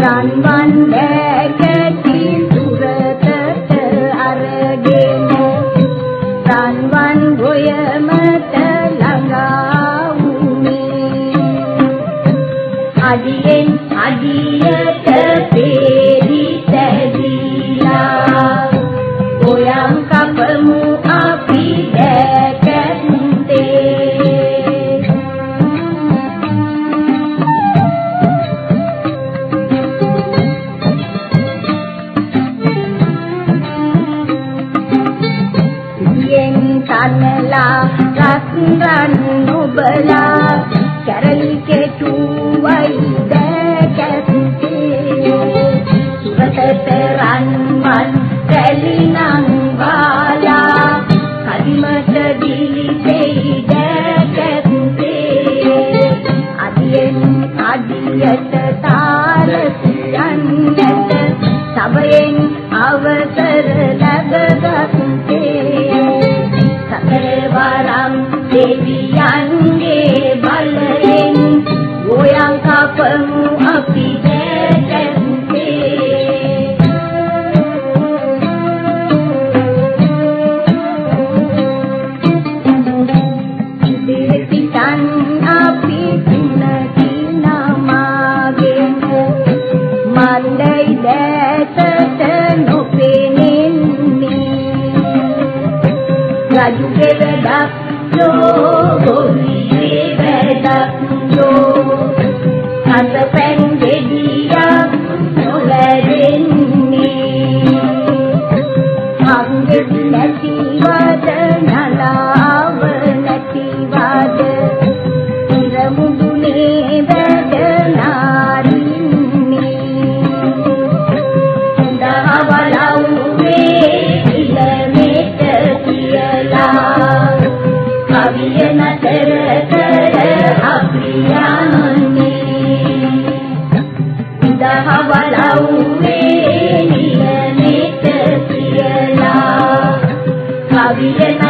Run, run, back, back, அடியன் அடியத பேரி தஹதீலா Goyang kapalmu api deket Yen tanlah rasran nubelah Siyatha තාර සියන්නට සබයෙන් අවසර ලැබගත්තේ. සතරවරම් දෙවියන්ගේ බලයෙන් ගෝයන් කපමු අපි රජුගේ වැඩක් නෝ ගොවිගේ වැඩක් නෝ හත හවලව්වේ නිලමිත කියලා. කවියන